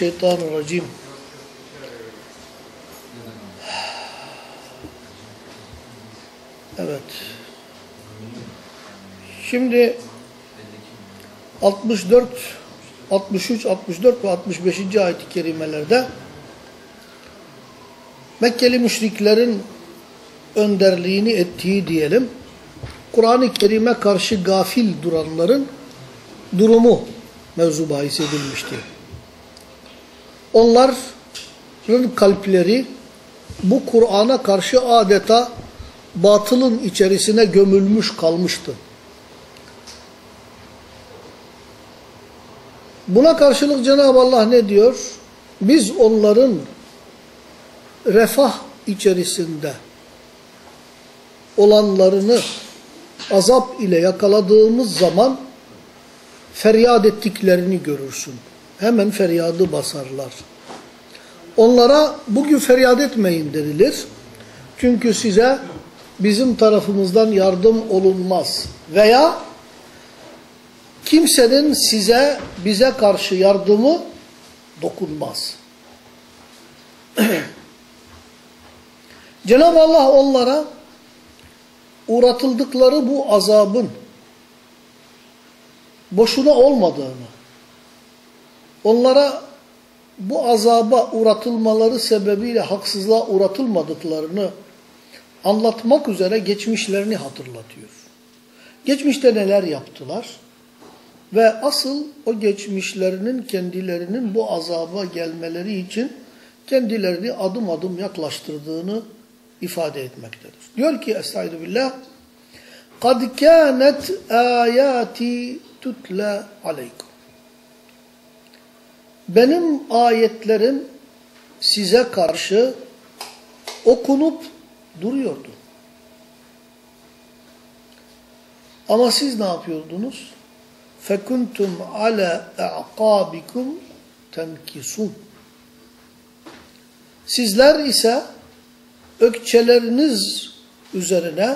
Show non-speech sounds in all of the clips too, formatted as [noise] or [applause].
mineşşeytanirracim. Evet. Şimdi 64, 63, 64 ve 65. ayet-i kerimelerde Mekkeli müşriklerin önderliğini ettiği diyelim, Kur'an-ı Kerim'e karşı gafil duranların durumu mevzu bahis edilmişti. Onların kalpleri bu Kur'an'a karşı adeta batılın içerisine gömülmüş kalmıştı. Buna karşılık Cenab-ı Allah ne diyor? Biz onların refah içerisinde olanlarını azap ile yakaladığımız zaman feryat ettiklerini görürsün. Hemen feryadı basarlar. Onlara bugün feryat etmeyin denilir. Çünkü size bizim tarafımızdan yardım olunmaz. Veya kimsenin size, bize karşı yardımı dokunmaz. [clears throat] Cenab-ı Allah onlara uğratıldıkları bu azabın boşuna olmadığını, onlara bu azaba uğratılmaları sebebiyle haksızlığa uğratılmadıklarını anlatmak üzere geçmişlerini hatırlatıyor. Geçmişte neler yaptılar ve asıl o geçmişlerinin kendilerinin bu azaba gelmeleri için kendilerini adım adım yaklaştırdığını ifade etmektedir. Diyor ki Estaizu billah قَدْ كَانَتْ آيَاتِ تُتْلَى عَلَيْكُمْ Benim ayetlerim size karşı okunup duruyordu. Ama siz ne yapıyordunuz? فَكُنْتُمْ عَلَى اَعْقَابِكُمْ تَنْكِسُونَ Sizler ise ökçeleriniz üzerine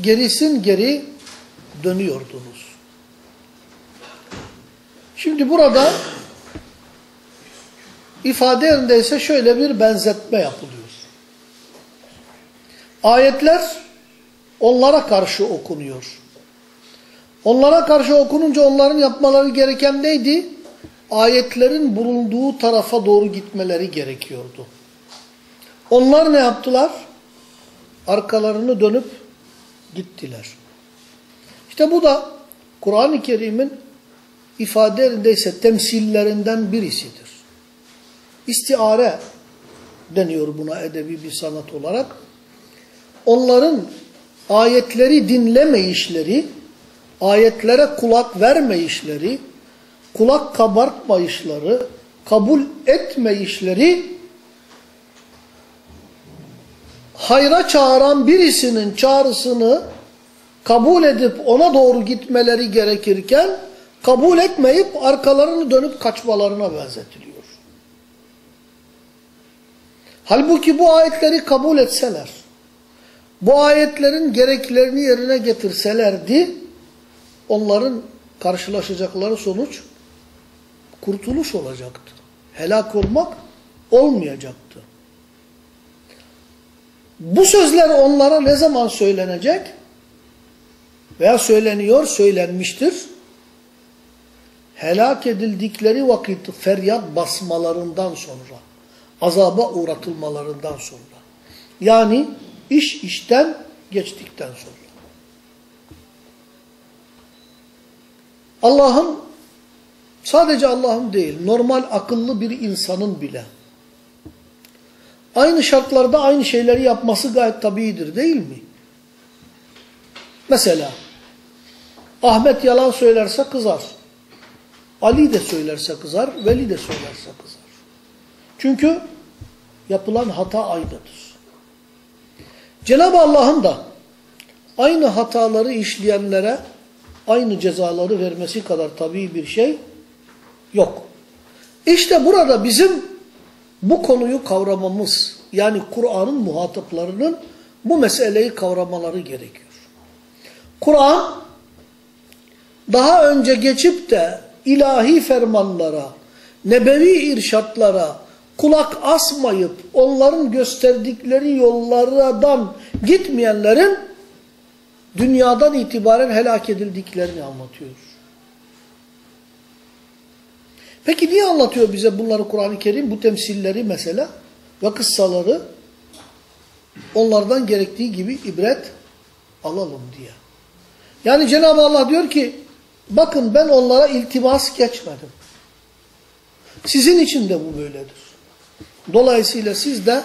gerisin geri dönüyordunuz. Şimdi burada ifade yerindeyse şöyle bir benzetme yapılıyor. Ayetler onlara karşı okunuyor. Onlara karşı okununca onların yapmaları gereken neydi? Ayetlerin bulunduğu tarafa doğru gitmeleri gerekiyordu. Onlar ne yaptılar? Arkalarını dönüp gittiler. İşte bu da Kur'an-ı Kerim'in ifade yerindeyse temsillerinden birisidir. İstiare deniyor buna edebi bir sanat olarak. Onların ayetleri dinlemeyişleri, ayetlere kulak vermeyişleri, kulak kabartmayışları, kabul etmeyişleri hayra çağıran birisinin çağrısını kabul edip ona doğru gitmeleri gerekirken kabul etmeyip arkalarını dönüp kaçmalarına benzetiliyor. Halbuki bu ayetleri kabul etseler, bu ayetlerin gereklerini yerine getirselerdi, onların karşılaşacakları sonuç kurtuluş olacaktı. Helak olmak olmayacaktı. Bu sözler onlara ne zaman söylenecek? Veya söyleniyor, söylenmiştir. Helak edildikleri vakit feryat basmalarından sonra, azaba uğratılmalarından sonra. Yani iş işten geçtikten sonra. Allah'ın, sadece Allah'ın değil, normal akıllı bir insanın bile aynı şartlarda aynı şeyleri yapması gayet tabiidir değil mi? Mesela Ahmet yalan söylerse kızar. Ali de söylerse kızar, Veli de söylerse kızar. Çünkü yapılan hata aynıdır. Cenab-ı Allah'ın da aynı hataları işleyenlere aynı cezaları vermesi kadar tabii bir şey yok. İşte burada bizim bu konuyu kavramamız, yani Kur'an'ın muhataplarının bu meseleyi kavramaları gerekiyor. Kur'an daha önce geçip de ilahi fermanlara, nebevi irşatlara kulak asmayıp onların gösterdikleri yollardan gitmeyenlerin dünyadan itibaren helak edildiklerini anlatıyor. Peki niye anlatıyor bize bunları Kur'an-ı Kerim? Bu temsilleri mesela ve kıssaları onlardan gerektiği gibi ibret alalım diye. Yani Cenab-ı Allah diyor ki bakın ben onlara iltimas geçmedim. Sizin için de bu böyledir. Dolayısıyla siz de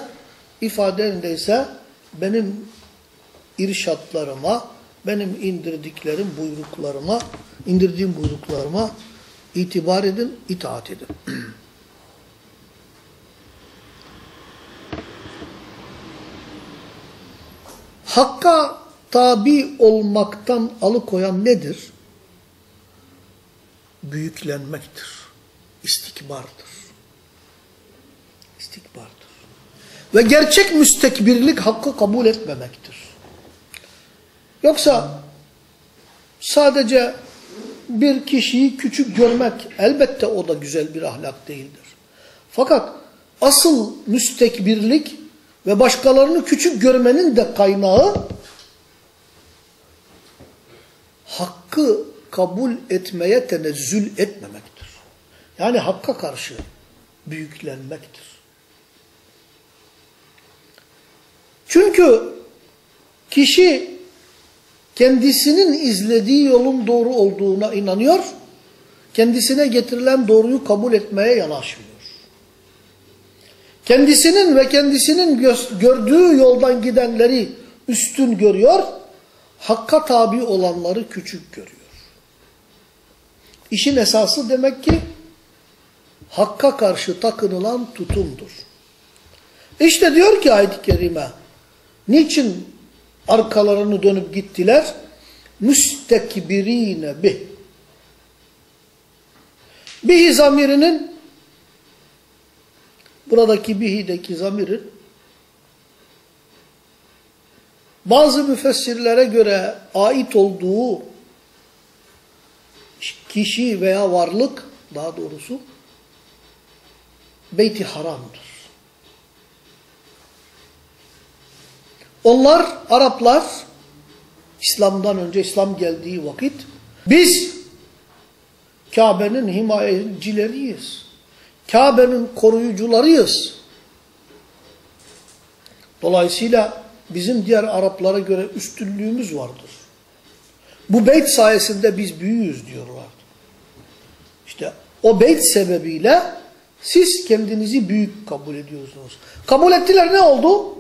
ifadeindeyse benim irşatlarıma, benim indirdiklerim buyruklarıma, indirdiğim buyruklarıma itibar edin, itaat edin. [clears throat] Hakka tabi olmaktan alıkoyan nedir? Büyüklenmektir. İstikbardır. İstikbardır. Ve gerçek müstekbirlik hakkı kabul etmemektir. Yoksa sadece bir kişiyi küçük görmek elbette o da güzel bir ahlak değildir. Fakat asıl müstekbirlik ve başkalarını küçük görmenin de kaynağı hakkı kabul etmeye tenezzül etmemektir. Yani hakka karşı büyüklenmektir. Çünkü kişi kendisinin izlediği yolun doğru olduğuna inanıyor, kendisine getirilen doğruyu kabul etmeye yanaşmıyor. Kendisinin ve kendisinin gördüğü yoldan gidenleri üstün görüyor, hakka tabi olanları küçük görüyor. İşin esası demek ki hakka karşı takınılan tutumdur. İşte diyor ki ayet-i kerime, niçin arkalarını dönüp gittiler? Müstekbirine bih. Bihi zamirinin buradaki bihideki zamirin bazı müfessirlere göre ait olduğu kişi veya varlık daha doğrusu Beyti Haram'dır. Onlar Araplar İslam'dan önce İslam geldiği vakit biz Kabe'nin himayecileriyiz. Kabe'nin koruyucularıyız. Dolayısıyla bizim diğer Araplara göre üstünlüğümüz vardır. Bu beyt sayesinde biz büyüğüz diyorlardı. İşte o beyt sebebiyle siz kendinizi büyük kabul ediyorsunuz. Kabul ettiler ne oldu?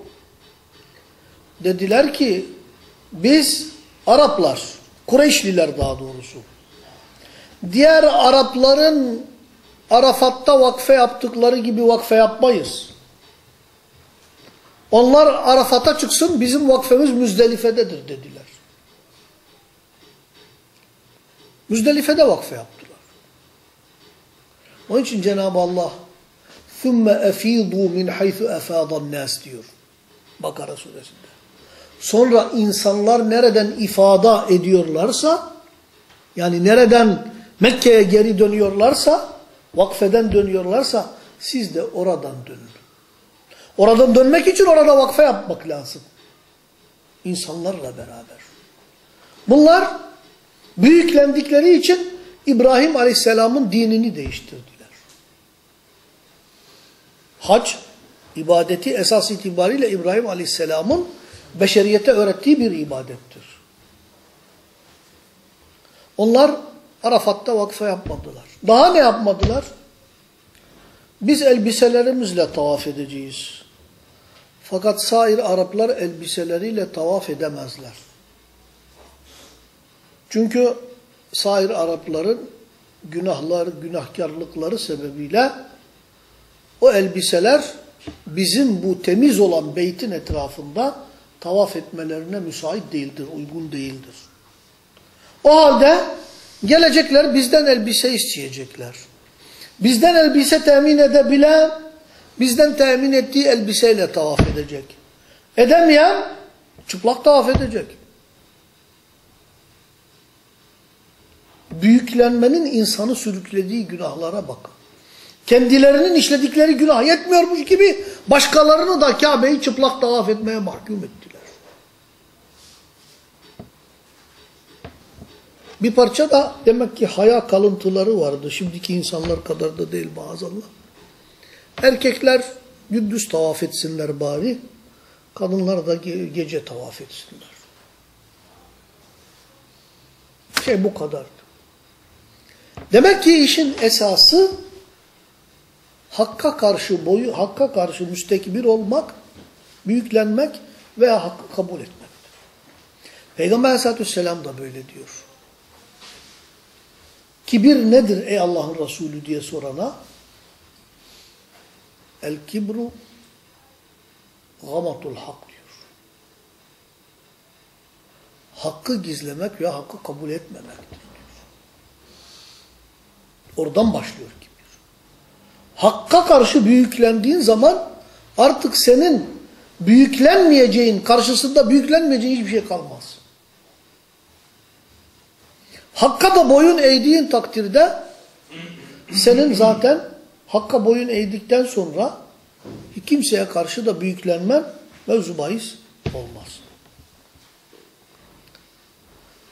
Dediler ki biz Araplar, Kureyşliler daha doğrusu. Diğer Arapların Arafat'ta vakfe yaptıkları gibi vakfe yapmayız. Onlar Arafat'a çıksın bizim vakfemiz Müzdelife'dedir dediler. Müzdelife'de vakfe yaptılar. Onun için Cenab-ı Allah ثُمَّ اَف۪يضُوا مِنْ حَيْثُ اَفَاضَ النَّاسِ diyor. Bakara suresinde. Sonra insanlar nereden ifada ediyorlarsa, yani nereden Mekke'ye geri dönüyorlarsa, vakfeden dönüyorlarsa, siz de oradan dönün. Oradan dönmek için orada vakfe yapmak lazım. İnsanlarla beraber. Bunlar büyüklendikleri için İbrahim Aleyhisselam'ın dinini değiştirdiler. Hac, ibadeti esas itibariyle İbrahim Aleyhisselam'ın beşeriyete öğrettiği bir ibadettir. Onlar Arafat'ta vakfe yapmadılar. Daha ne yapmadılar? Biz elbiselerimizle tavaf edeceğiz. Fakat sair Araplar elbiseleriyle tavaf edemezler. Çünkü sair Arapların günahlar, günahkarlıkları sebebiyle o elbiseler bizim bu temiz olan beytin etrafında tavaf etmelerine müsait değildir, uygun değildir. O halde gelecekler bizden elbise isteyecekler. Bizden elbise temin edebilen, bizden temin ettiği elbiseyle tavaf edecek. Edemeyen çıplak tavaf edecek. Büyüklenmenin insanı sürüklediği günahlara bakın. kendilerinin işledikleri günah yetmiyormuş gibi başkalarını da Kabe'yi çıplak tavaf etmeye mahkum ettiler. Bir parça da demek ki haya kalıntıları vardı. Şimdiki insanlar kadar da değil maazallah. Erkekler gündüz tavaf etsinler bari. Kadınlar da ge gece tavaf etsinler. Şey bu kadardı. Demek ki işin esası hakka karşı boyu, hakka karşı müstekbir olmak, büyüklenmek veya hakkı kabul etmektir. Peygamber aleyhissalatü vesselam da böyle diyor. Kibir nedir ey Allah'ın Resulü diye sorana el kibru gamatul hak diyor. Hakkı gizlemek veya hakkı kabul etmemektir diyor. Oradan başlıyor kibir. Hakka karşı büyüklendiğin zaman artık senin büyüklenmeyeceğin, karşısında büyüklenmeyeceğin hiçbir şey kalmaz. Hakka da boyun eğdiğin takdirde senin zaten hakka boyun eğdikten sonra kimseye karşı da büyüklenmen mevzu bahis olmaz.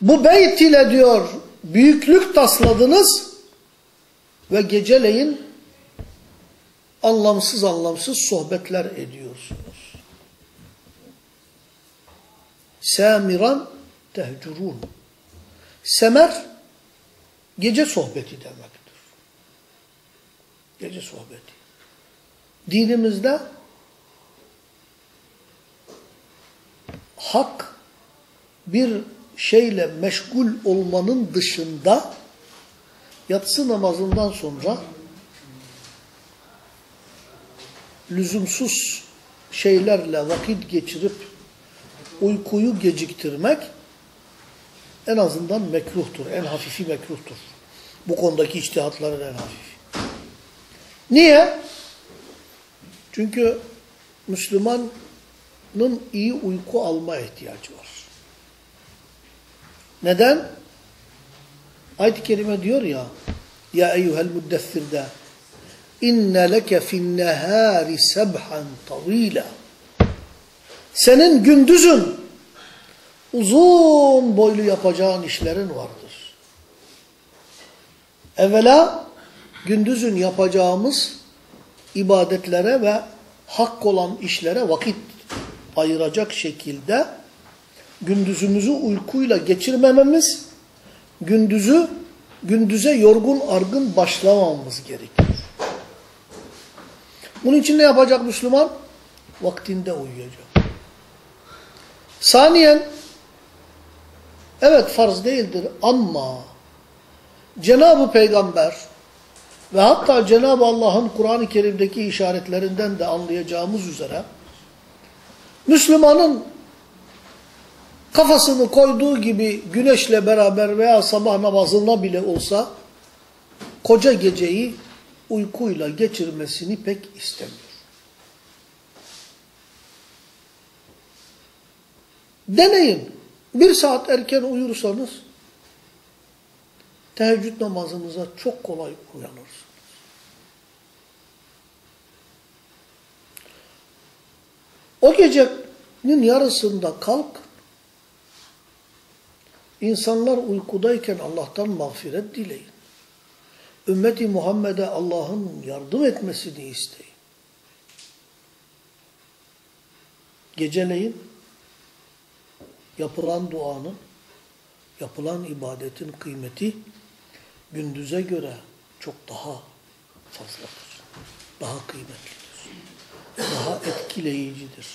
Bu beyt ile diyor büyüklük tasladınız ve geceleyin anlamsız anlamsız sohbetler ediyorsunuz. Samiran tehcurun. Semer gece sohbeti demektir. Gece sohbeti. Dinimizde hak bir şeyle meşgul olmanın dışında yatsı namazından sonra lüzumsuz şeylerle vakit geçirip uykuyu geciktirmek en azından mekruhtur. En hafifi mekruhtur. Bu konudaki içtihatların en hafifi. Niye? Çünkü Müslümanın iyi uyku alma ihtiyacı var. Neden? Ayet-i Kerime diyor ya Ya eyyuhel müddessirde inne leke fin nehari sebhan tavila Senin gündüzün uzun boylu yapacağın işlerin vardır. Evvela gündüzün yapacağımız ibadetlere ve hak olan işlere vakit ayıracak şekilde gündüzümüzü uykuyla geçirmememiz, gündüzü gündüze yorgun argın başlamamamız gerekiyor. Bunun için ne yapacak Müslüman? Vaktinde uyuyacak. Saniyen, evet farz değildir ama Cenab-ı Peygamber ve hatta Cenab-ı Allah'ın Kur'an-ı Kerim'deki işaretlerinden de anlayacağımız üzere Müslümanın kafasını koyduğu gibi güneşle beraber veya sabah namazına bile olsa koca geceyi uykuyla geçirmesini pek istemiyor. Deneyin. Bir saat erken uyursanız teheccüd namazınıza çok kolay uyanırsınız. O gecenin yarısında kalk, insanlar uykudayken Allah'tan mağfiret dileyin. Ümmeti Muhammed'e Allah'ın yardım etmesini isteyin. Geceleyin yapılan duanın, yapılan ibadetin kıymeti gündüze göre çok daha fazladır. Daha kıymetlidir. Daha etkileyicidir.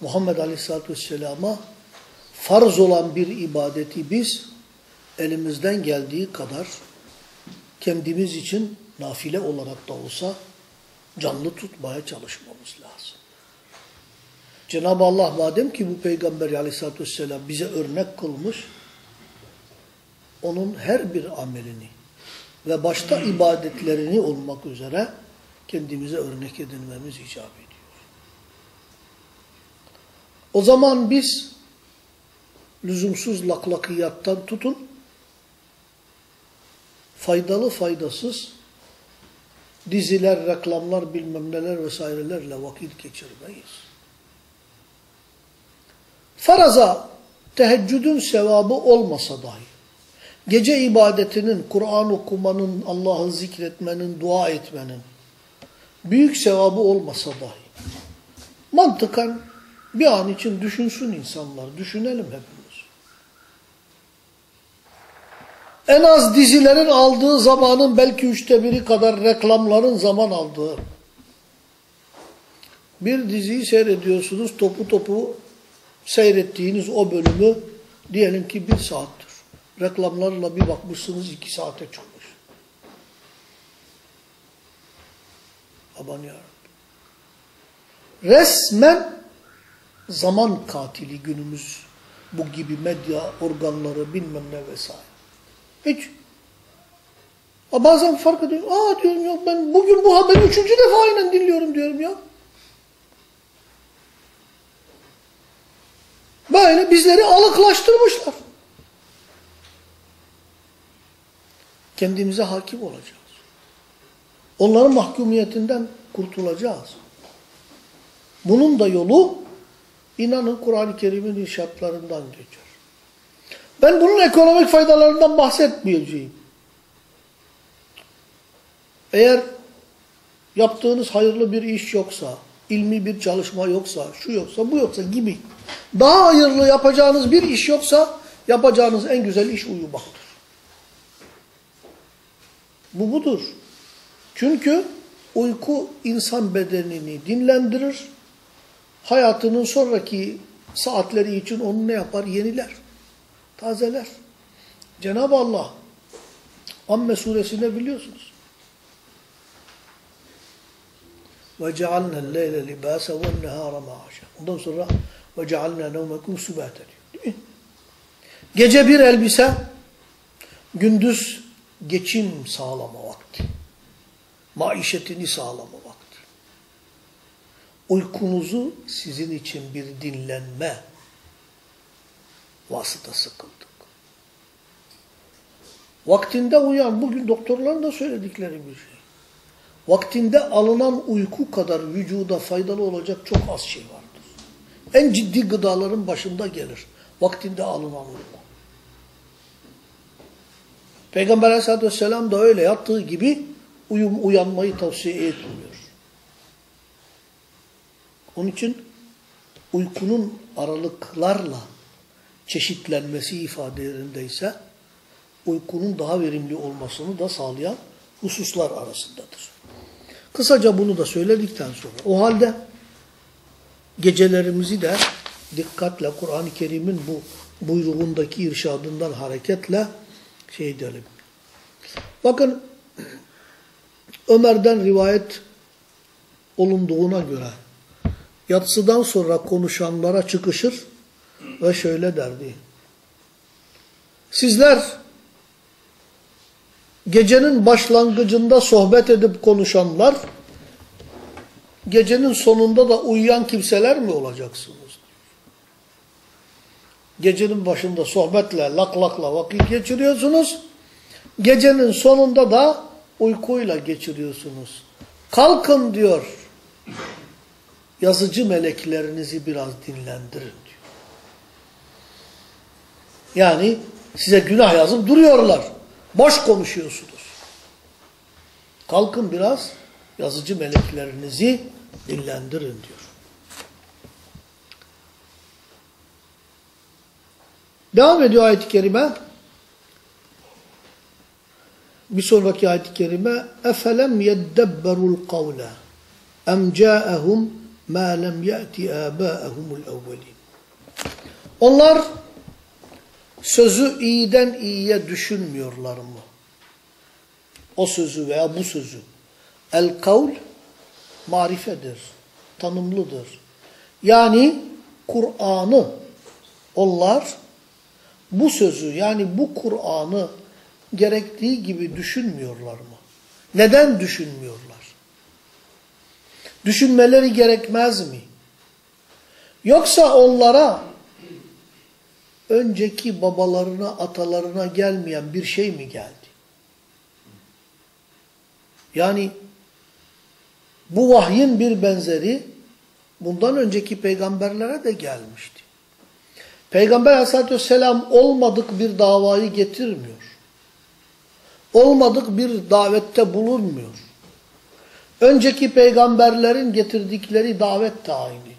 Muhammed Aleyhisselatü Vesselam'a farz olan bir ibadeti biz elimizden geldiği kadar kendimiz için nafile olarak da olsa canlı tutmaya çalışmamız lazım. Cenab-ı Allah madem ki bu Peygamber aleyhissalatü vesselam bize örnek kılmış, onun her bir amelini ve başta ibadetlerini olmak üzere kendimize örnek edinmemiz icap ediyor. O zaman biz lüzumsuz laklakiyattan tutun, faydalı faydasız diziler, reklamlar, bilmem neler vesairelerle vakit geçirmeyiz. Faraza teheccüdün sevabı olmasa dahi, gece ibadetinin, Kur'an okumanın, Allah'ı zikretmenin, dua etmenin büyük sevabı olmasa dahi, mantıken bir an için düşünsün insanlar, düşünelim hepimiz. En az dizilerin aldığı zamanın belki üçte biri kadar reklamların zaman aldığı. Bir diziyi seyrediyorsunuz, topu topu seyrettiğiniz o bölümü diyelim ki bir saattir. Reklamlarla bir bakmışsınız iki saate çıkmış. Aman yarabbim. Resmen zaman katili günümüz bu gibi medya organları bilmem ne vesaire. Hiç. Bazen fark ediyorum. Aa diyorum yok ben bugün bu haberi üçüncü defa aynen dinliyorum diyorum ya. Böyle bizleri alıklaştırmışlar. Kendimize hakim olacağız. Onların mahkumiyetinden kurtulacağız. Bunun da yolu inanın Kur'an-ı Kerim'in irşatlarından geçer. Ben bunun ekonomik faydalarından bahsetmeyeceğim. Eğer yaptığınız hayırlı bir iş yoksa, ilmi bir çalışma yoksa, şu yoksa, bu yoksa gibi daha hayırlı yapacağınız bir iş yoksa yapacağınız en güzel iş uyumaktır. Bu budur. Çünkü uyku insan bedenini dinlendirir. Hayatının sonraki saatleri için onu ne yapar? Yeniler. Tazeler. Cenab-ı Allah Amme suresinde biliyorsunuz. وَجَعَلْنَا اللَّيْلَ لِبَاسًا وَالنَّهَارَ مَعَاشًا Ondan sonra ve cealna nevmekum subata diyor. Değil mi? Gece bir elbise, gündüz geçim sağlama vakti. Maişetini sağlama vakti. Uykunuzu sizin için bir dinlenme vasıtası kıldık. Vaktinde uyan, bugün doktorların da söyledikleri bir şey. Vaktinde alınan uyku kadar vücuda faydalı olacak çok az şey var. En ciddi gıdaların başında gelir. Vaktinde alınan uyku. Peygamber aleyhissalatü vesselam da öyle yaptığı gibi uyum, uyanmayı tavsiye etmiyor. Onun için uykunun aralıklarla çeşitlenmesi ifadelerindeyse uykunun daha verimli olmasını da sağlayan hususlar arasındadır. Kısaca bunu da söyledikten sonra o halde gecelerimizi de dikkatle Kur'an-ı Kerim'in bu buyruğundaki irşadından hareketle şey edelim. Bakın Ömer'den rivayet olunduğuna göre yatsıdan sonra konuşanlara çıkışır ve şöyle derdi. Sizler gecenin başlangıcında sohbet edip konuşanlar gecenin sonunda da uyuyan kimseler mi olacaksınız? Gecenin başında sohbetle, laklakla vakit geçiriyorsunuz. Gecenin sonunda da uykuyla geçiriyorsunuz. Kalkın diyor. Yazıcı meleklerinizi biraz dinlendirin diyor. Yani size günah yazıp duruyorlar. Boş konuşuyorsunuz. Kalkın biraz yazıcı meleklerinizi dinlendirin diyor. Devam ediyor ayet-i kerime. Bir sonraki ayet-i kerime اَفَلَمْ يَدَّبَّرُوا الْقَوْلَ اَمْ جَاءَهُمْ مَا لَمْ يَأْتِ آبَاءَهُمُ الْاَوَّلِينَ Onlar sözü iyiden iyiye düşünmüyorlar mı? O sözü veya bu sözü. El-kavl marifedir, tanımlıdır. Yani Kur'an'ı onlar bu sözü yani bu Kur'an'ı gerektiği gibi düşünmüyorlar mı? Neden düşünmüyorlar? Düşünmeleri gerekmez mi? Yoksa onlara önceki babalarına, atalarına gelmeyen bir şey mi geldi? Yani bu vahyin bir benzeri bundan önceki peygamberlere de gelmişti. Peygamber aleyhissalatü vesselam olmadık bir davayı getirmiyor. Olmadık bir davette bulunmuyor. Önceki peygamberlerin getirdikleri davet de aynıydı.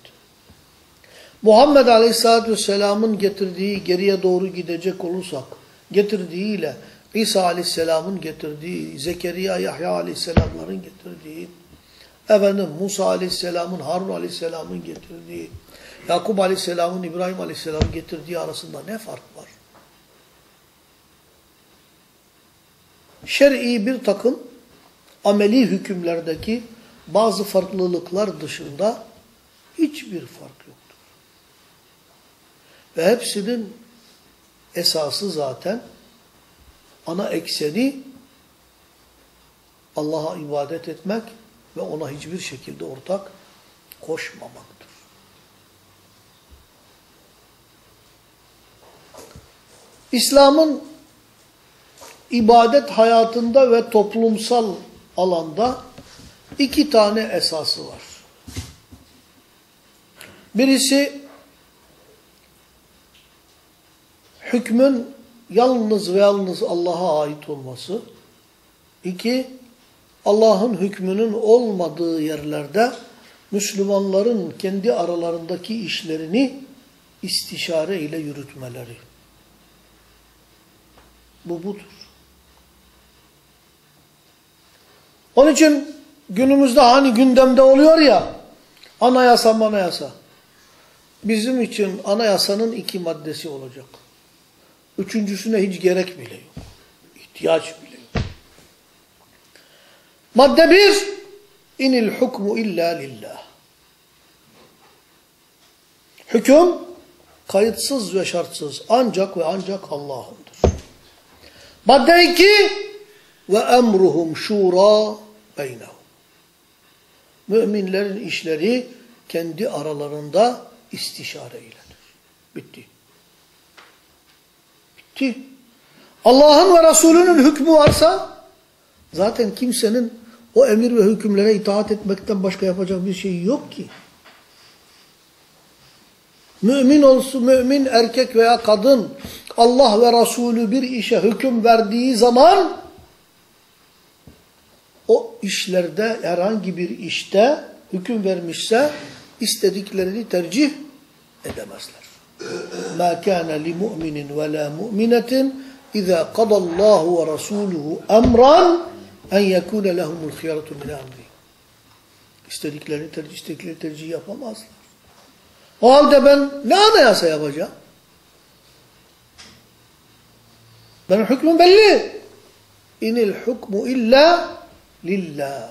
Muhammed aleyhissalatü vesselamın getirdiği geriye doğru gidecek olursak, getirdiğiyle İsa aleyhisselamın getirdiği, Zekeriya, Yahya aleyhisselamların getirdiği, efendim Musa aleyhisselamın, Harun aleyhisselamın getirdiği, Yakup aleyhisselamın, İbrahim aleyhisselamın getirdiği arasında ne fark var? Şer'i bir takım ameli hükümlerdeki bazı farklılıklar dışında hiçbir fark yoktur. Ve hepsinin esası zaten ana ekseni Allah'a ibadet etmek ve ona hiçbir şekilde ortak koşmamaktır. İslam'ın ibadet hayatında ve toplumsal alanda iki tane esası var. Birisi hükmün yalnız ve yalnız Allah'a ait olması. İki, Allah'ın hükmünün olmadığı yerlerde Müslümanların kendi aralarındaki işlerini istişare ile yürütmeleri. Bu budur. Onun için günümüzde hani gündemde oluyor ya anayasa manayasa. Bizim için anayasanın iki maddesi olacak. Üçüncüsüne hiç gerek bile yok. İhtiyaç. Madde bir, inil hukmu illa lillah. Hüküm kayıtsız ve şartsız ancak ve ancak Allah'ındır. Madde iki, ve emruhum şura beynehum. Müminlerin işleri kendi aralarında istişare iledir. Bitti. Bitti. Allah'ın ve Resulünün hükmü varsa zaten kimsenin o emir ve hükümlere itaat etmekten başka yapacak bir şey yok ki. Mümin olsun, mümin erkek veya kadın Allah ve Resulü bir işe hüküm verdiği zaman o işlerde herhangi bir işte hüküm vermişse istediklerini tercih edemezler. مَا كَانَ لِمُؤْمِنٍ وَلَا مُؤْمِنَةٍ اِذَا قَضَ اللّٰهُ وَرَسُولُهُ اَمْرًا en yekûne lehumul hıyaratu min amri. İstediklerini tercih, istedikleri tercih yapamazlar. O halde ben ne anayasa yapacağım? Benim hükmüm belli. İnil hukmu illa lillah.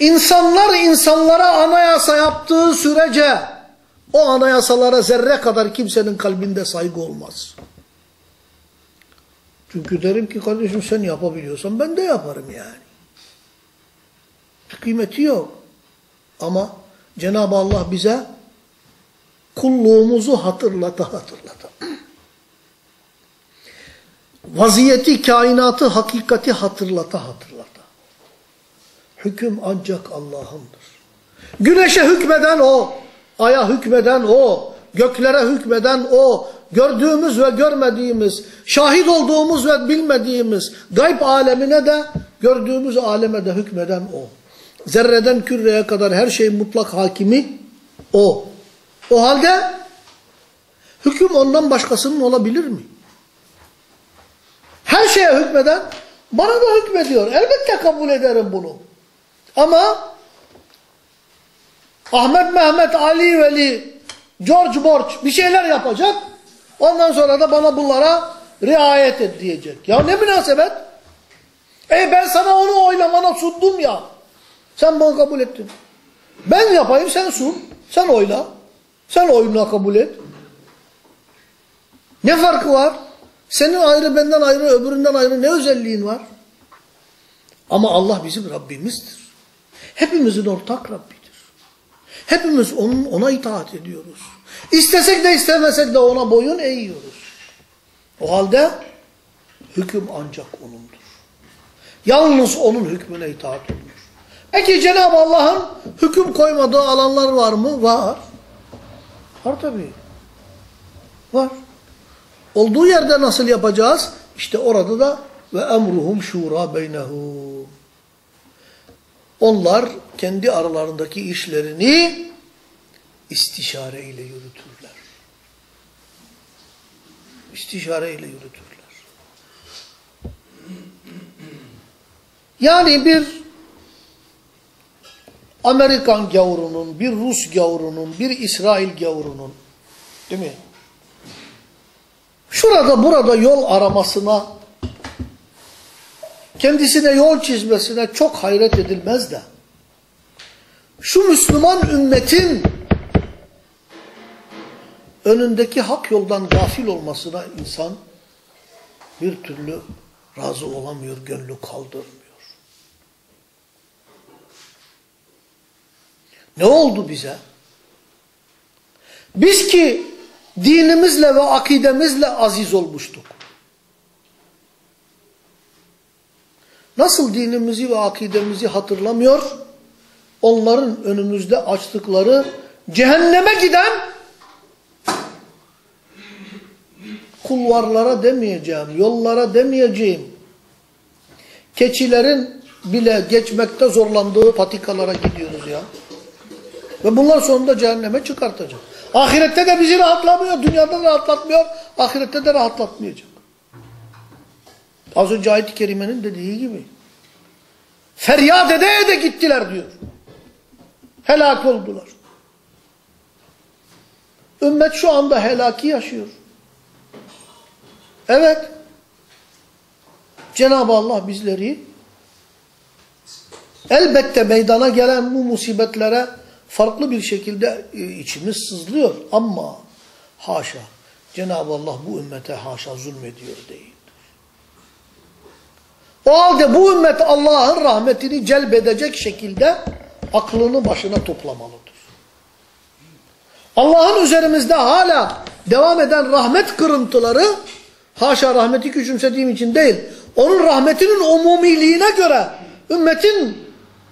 İnsanlar insanlara anayasa yaptığı sürece o anayasalara zerre kadar kimsenin kalbinde saygı olmaz. Çünkü derim ki kardeşim sen yapabiliyorsan ben de yaparım yani. Bir kıymeti yok. Ama Cenab-ı Allah bize kulluğumuzu hatırlata hatırlata. Vaziyeti, kainatı, hakikati hatırlata hatırlata. Hüküm ancak Allah'ındır. Güneşe hükmeden O, aya hükmeden O, göklere hükmeden O, gördüğümüz ve görmediğimiz, şahit olduğumuz ve bilmediğimiz gayb alemine de, gördüğümüz aleme de hükmeden O. Zerreden küreye kadar her şeyin mutlak hakimi O. O halde hüküm ondan başkasının olabilir mi? Her şeye hükmeden bana da hükmediyor. Elbette kabul ederim bunu. Ama Ahmet, Mehmet, Ali, Veli, George Borç bir şeyler yapacak. Ondan sonra da bana bunlara riayet et diyecek. Ya ne münasebet? E ben sana onu oylamana sundum ya. Sen bana kabul ettin. Ben yapayım sen sun. Sen oyla. Sen oyuna kabul et. Ne farkı var? Senin ayrı benden ayrı öbüründen ayrı ne özelliğin var? Ama Allah bizim Rabbimizdir. Hepimizin ortak Rabbidir. Hepimiz onun, ona itaat ediyoruz. İstesek de istemesek de ona boyun eğiyoruz. O halde hüküm ancak O'nundur. Yalnız O'nun hükmüne itaat olunur. Peki Cenab-ı Allah'ın hüküm koymadığı alanlar var mı? Var. Var tabii. Var. Olduğu yerde nasıl yapacağız? İşte orada da ve emruhum şura beynehum. Onlar kendi aralarındaki işlerini istişare ile yürütürler. İstişare ile yürütürler. Yani bir Amerikan gavurunun, bir Rus gavurunun, bir İsrail gavurunun değil mi? Şurada burada yol aramasına, kendisine yol çizmesine çok hayret edilmez de, şu Müslüman ümmetin önündeki hak yoldan gafil olmasına insan bir türlü razı olamıyor, gönlü kaldırmıyor. Ne oldu bize? Biz ki dinimizle ve akidemizle aziz olmuştuk. Nasıl dinimizi ve akidemizi hatırlamıyor? Onların önümüzde açtıkları cehenneme giden kulvarlara demeyeceğim, yollara demeyeceğim. Keçilerin bile geçmekte zorlandığı patikalara gidiyoruz ya. Ve bunlar sonunda cehenneme çıkartacak. Ahirette de bizi rahatlamıyor, dünyada da rahatlatmıyor, ahirette de rahatlatmayacak. Az önce ayet-i kerimenin dediği gibi. Feryat ede ede gittiler diyor. Helak oldular. Ümmet şu anda helaki yaşıyor. Evet. Cenab-ı Allah bizleri elbette meydana gelen bu musibetlere farklı bir şekilde e, içimiz sızlıyor ama haşa Cenab-ı Allah bu ümmete haşa zulmediyor değil. O halde bu ümmet Allah'ın rahmetini celbedecek şekilde aklını başına toplamalıdır. Allah'ın üzerimizde hala devam eden rahmet kırıntıları haşa rahmeti küçümsediğim için değil, onun rahmetinin umumiliğine göre ümmetin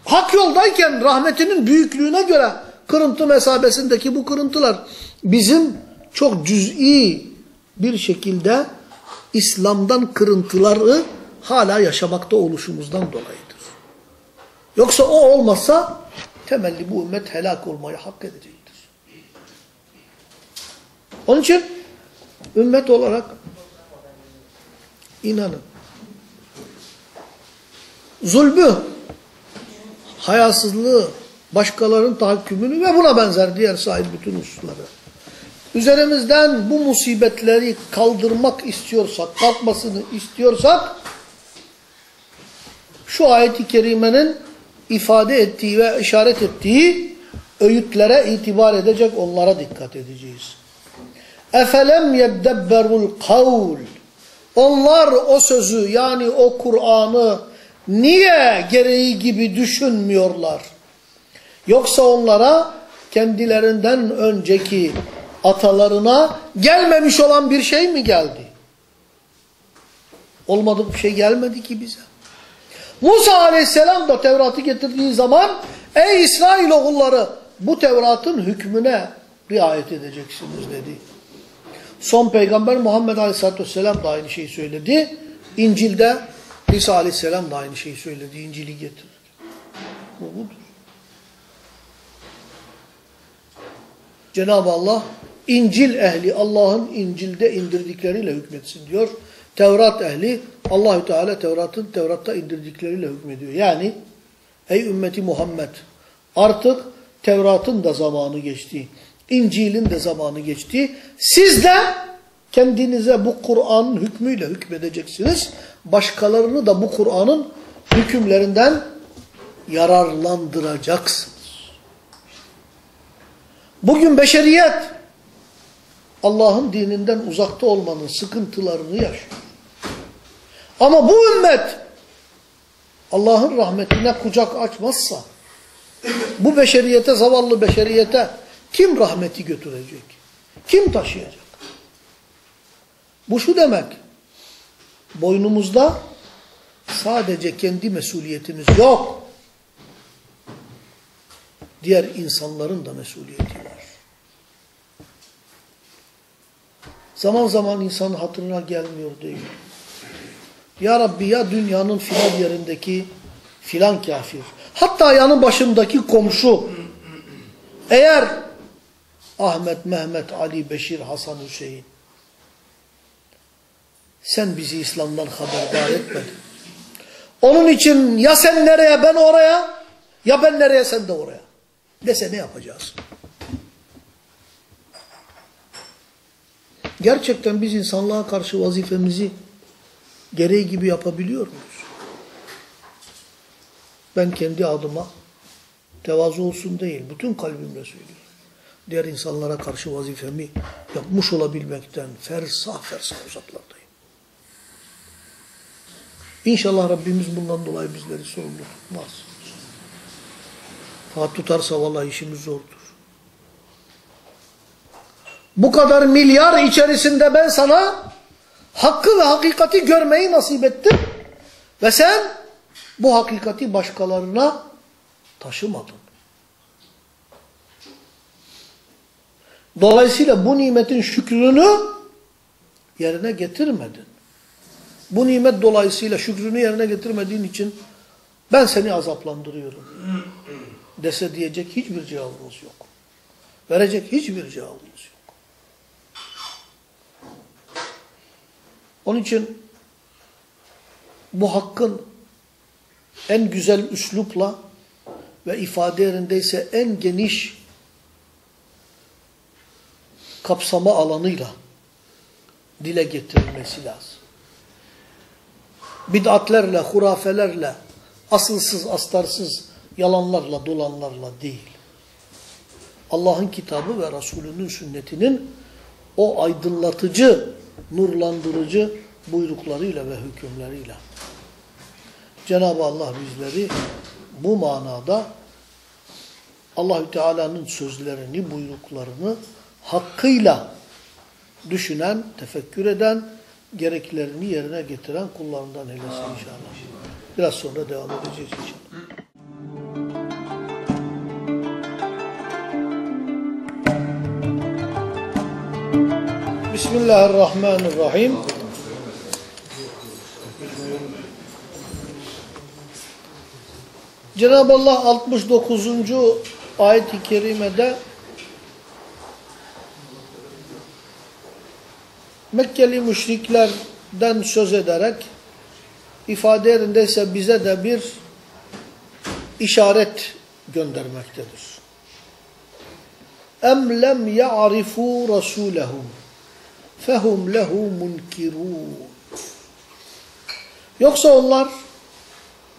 hak yoldayken rahmetinin büyüklüğüne göre kırıntı mesabesindeki bu kırıntılar bizim çok cüz'i bir şekilde İslam'dan kırıntıları hala yaşamakta oluşumuzdan dolayıdır. Yoksa o olmazsa temelli bu ümmet helak olmayı hak edecektir. Onun için ümmet olarak inanın zulmü, hayasızlığı, başkalarının tahakkümünü ve buna benzer diğer sahip bütün hususları. Üzerimizden bu musibetleri kaldırmak istiyorsak, kalkmasını istiyorsak, şu ayet-i kerimenin ifade ettiği ve işaret ettiği öğütlere itibar edecek, onlara dikkat edeceğiz. Efelem yeddebberul kavl. Onlar o sözü yani o Kur'an'ı niye gereği gibi düşünmüyorlar? Yoksa onlara kendilerinden önceki atalarına gelmemiş olan bir şey mi geldi? Olmadık bir şey gelmedi ki bize. Musa aleyhisselam da Tevrat'ı getirdiği zaman ey İsrail oğulları bu Tevrat'ın hükmüne riayet edeceksiniz dedi. Son peygamber Muhammed aleyhisselatü vesselam da aynı şeyi söyledi. İncil'de İsa aleyhisselam da aynı şeyi söyledi. İncil'i getirir. Bu budur. Cenab-ı Allah İncil ehli Allah'ın İncil'de indirdikleriyle hükmetsin diyor. Tevrat ehli Allahü Teala Tevrat'ın Tevrat'ta indirdikleriyle hükmediyor. Yani ey ümmeti Muhammed artık Tevrat'ın da zamanı geçti. İncil'in de zamanı geçti. Siz de kendinize bu Kur'an'ın hükmüyle hükmedeceksiniz. Başkalarını da bu Kur'an'ın hükümlerinden yararlandıracaksınız. Bugün beşeriyet Allah'ın dininden uzakta olmanın sıkıntılarını yaşıyor. Ama bu ümmet Allah'ın rahmetine kucak açmazsa bu beşeriyete, zavallı beşeriyete kim rahmeti götürecek? Kim taşıyacak? Bu şu demek. boynumuzda sadece kendi mesuliyetimiz yok. Diğer insanların da mesuliyeti var. Zaman zaman insan hatırına gelmiyor değil. Ya Rabbi ya dünyanın filan yerindeki filan kafir. Hatta yanı başımdaki komşu. Eğer Ahmet, Mehmet, Ali, Beşir, Hasan, Hüseyin sen bizi İslam'dan haberdar etmedin. Onun için ya sen nereye ben oraya ya ben nereye sen de oraya. Dese ne yapacağız? Gerçekten biz insanlığa karşı vazifemizi gereği gibi yapabiliyor muyuz? Ben kendi adıma tevazu olsun değil, bütün kalbimle söylüyorum. Diğer insanlara karşı vazifemi yapmış olabilmekten fersah fersah uzaklardayım. İnşallah Rabbimiz bundan dolayı bizleri sorumlu tutmaz. Fakat tutarsa vallahi işimiz zordur. Bu kadar milyar içerisinde ben sana hakkı ve hakikati görmeyi nasip ettim. Ve sen bu hakikati başkalarına taşımadın. Dolayısıyla bu nimetin şükrünü yerine getirmedin. Bu nimet dolayısıyla şükrünü yerine getirmediğin için ben seni azaplandırıyorum dese diyecek hiçbir cevabımız yok. Verecek hiçbir cevabımız yok. Onun için bu hakkın en güzel üslupla ve ifade yerindeyse en geniş kapsama alanıyla dile getirilmesi lazım. Bid'atlerle, hurafelerle, asılsız, astarsız yalanlarla, dolanlarla değil. Allah'ın kitabı ve Resulünün sünnetinin o aydınlatıcı, nurlandırıcı buyruklarıyla ve hükümleriyle. Cenab-ı Allah bizleri bu manada Allahü Teala'nın sözlerini, buyruklarını hakkıyla düşünen, tefekkür eden, gereklerini yerine getiren kullarından eylesin inşallah. Biraz sonra devam edeceğiz inşallah. Bismillahirrahmanirrahim. Cenab-ı Allah 69. ayet-i kerimede Mekkeli müşriklerden söz ederek ifade yerindeyse bize de bir işaret göndermektedir. Em lem ya'rifu rasulehum fehum lehu munkirun. Yoksa onlar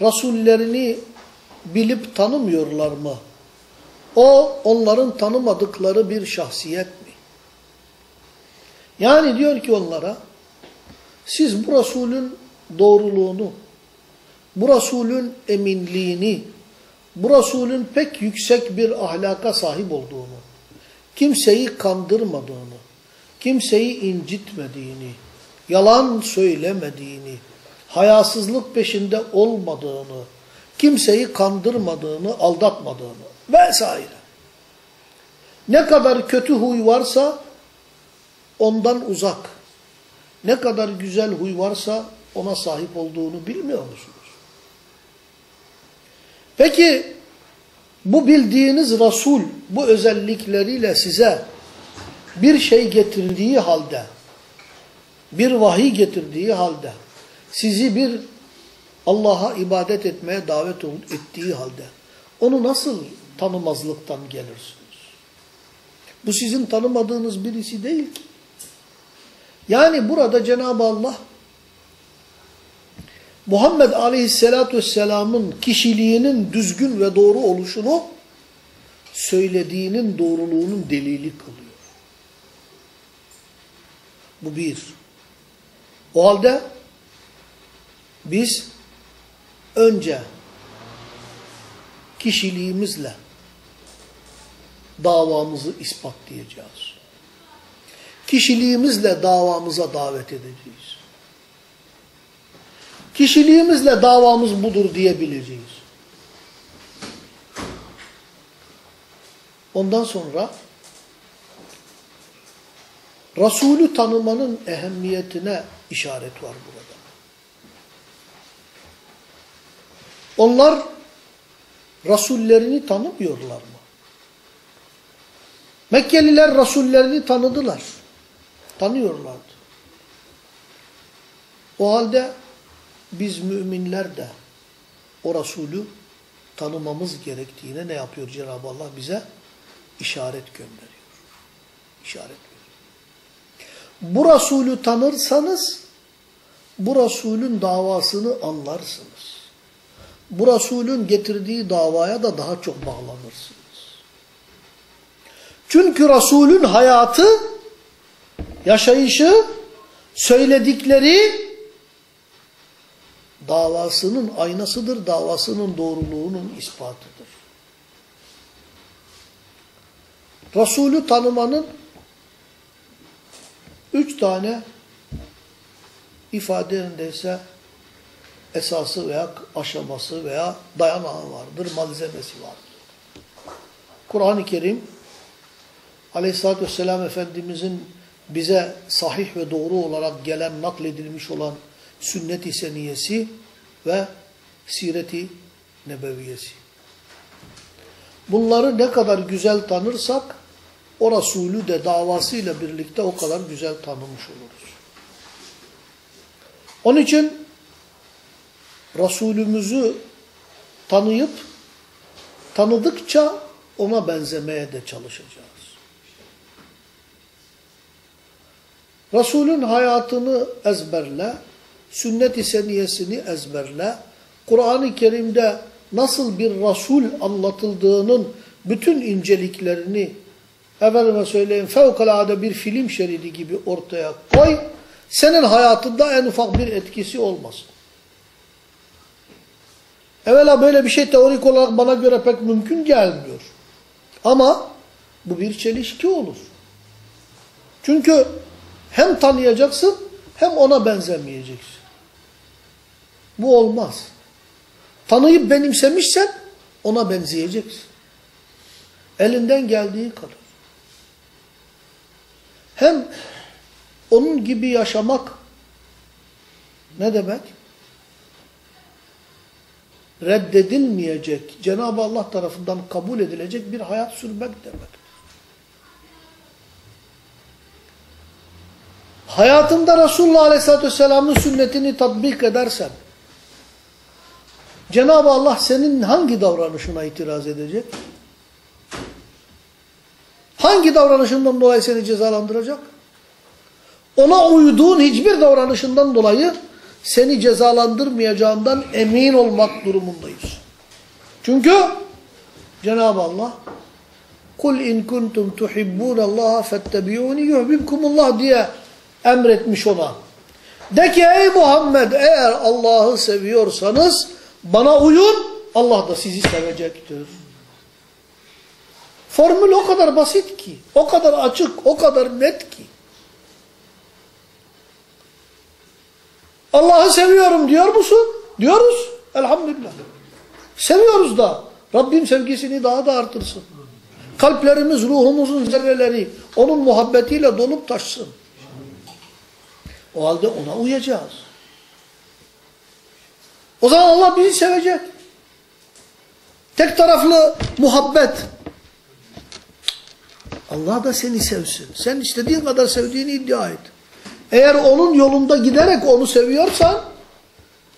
rasullerini bilip tanımıyorlar mı? O onların tanımadıkları bir şahsiyet mi? Yani diyor ki onlara siz bu Resulün doğruluğunu, bu Resulün eminliğini, bu Resulün pek yüksek bir ahlaka sahip olduğunu, kimseyi kandırmadığını, kimseyi incitmediğini, yalan söylemediğini, hayasızlık peşinde olmadığını, kimseyi kandırmadığını, aldatmadığını vesaire. Ne kadar kötü huy varsa ondan uzak. Ne kadar güzel huy varsa ona sahip olduğunu bilmiyor musunuz? Peki bu bildiğiniz Resul bu özellikleriyle size bir şey getirdiği halde, bir vahiy getirdiği halde, sizi bir Allah'a ibadet etmeye davet ettiği halde, onu nasıl tanımazlıktan gelirsiniz? Bu sizin tanımadığınız birisi değil ki. Yani burada Cenab-ı Allah Muhammed Aleyhisselatü Vesselam'ın kişiliğinin düzgün ve doğru oluşunu söylediğinin doğruluğunun delili kılıyor. Bu bir. O halde biz önce kişiliğimizle davamızı ispatlayacağız. Kişiliğimizle davamıza davet edeceğiz. kişiliğimizle davamız budur diyebileceğiz. Ondan sonra Resulü tanımanın ehemmiyetine işaret var burada. Onlar Rasullerini tanımıyorlar mı? Mekkeliler Rasullerini tanıdılar. Tanıyorlardı. O halde biz müminler de o Resulü tanımamız gerektiğine ne yapıyor Cenab-ı Allah bize? işaret gönderiyor. İşaret. Bu Resulü tanırsanız bu Resulün davasını anlarsınız. Bu Resulün getirdiği davaya da daha çok bağlanırsınız. Çünkü Resulün hayatı, yaşayışı, söyledikleri davasının aynasıdır, davasının doğruluğunun ispatıdır. Resulü tanımanın üç tane ifadelerindeyse esası veya aşaması veya dayanağı vardır, malzemesi vardır. Kur'an-ı Kerim Aleyhisselatü Vesselam Efendimizin bize sahih ve doğru olarak gelen, nakledilmiş olan sünnet-i seniyesi ve sireti nebeviyesi. Bunları ne kadar güzel tanırsak o Resulü de davasıyla birlikte o kadar güzel tanımış oluruz. Onun için Resulümüzü tanıyıp tanıdıkça ona benzemeye de çalışacağız. Resulün hayatını ezberle, sünnet-i seniyesini ezberle, Kur'an-ı Kerim'de nasıl bir Resul anlatıldığının bütün inceliklerini efendime söyleyeyim fevkalade bir film şeridi gibi ortaya koy. Senin hayatında en ufak bir etkisi olmasın. Evvela böyle bir şey teorik olarak bana göre pek mümkün gelmiyor. Ama bu bir çelişki olur. Çünkü hem tanıyacaksın hem ona benzemeyeceksin. Bu olmaz. Tanıyıp benimsemişsen ona benzeyeceksin. Elinden geldiği kadar. Hem onun gibi yaşamak ne demek? Reddedilmeyecek, Cenab-ı Allah tarafından kabul edilecek bir hayat sürmek demek. Hayatında Resulullah Aleyhisselatü Vesselam'ın sünnetini tatbik edersen, Cenab-ı Allah senin hangi davranışına itiraz edecek? Hangi davranışından dolayı seni cezalandıracak? Ona uyduğun hiçbir davranışından dolayı seni cezalandırmayacağından emin olmak durumundayız. Çünkü Cenab-ı Allah kul in kuntum tuhibbunallaha fettebi'uni yuhibbukumullah diye emretmiş ona. De ki ey Muhammed eğer Allah'ı seviyorsanız bana uyun Allah da sizi sevecektir. Formül o kadar basit ki, o kadar açık, o kadar net ki. Allah'ı seviyorum diyor musun? Diyoruz. Elhamdülillah. Seviyoruz da. Rabbim sevgisini daha da artırsın. Kalplerimiz, ruhumuzun zerreleri onun muhabbetiyle dolup taşsın. O halde ona uyacağız. O zaman Allah bizi sevecek. Tek taraflı muhabbet. Allah da seni sevsin. Sen istediğin kadar sevdiğini iddia et. Eğer onun yolunda giderek onu seviyorsan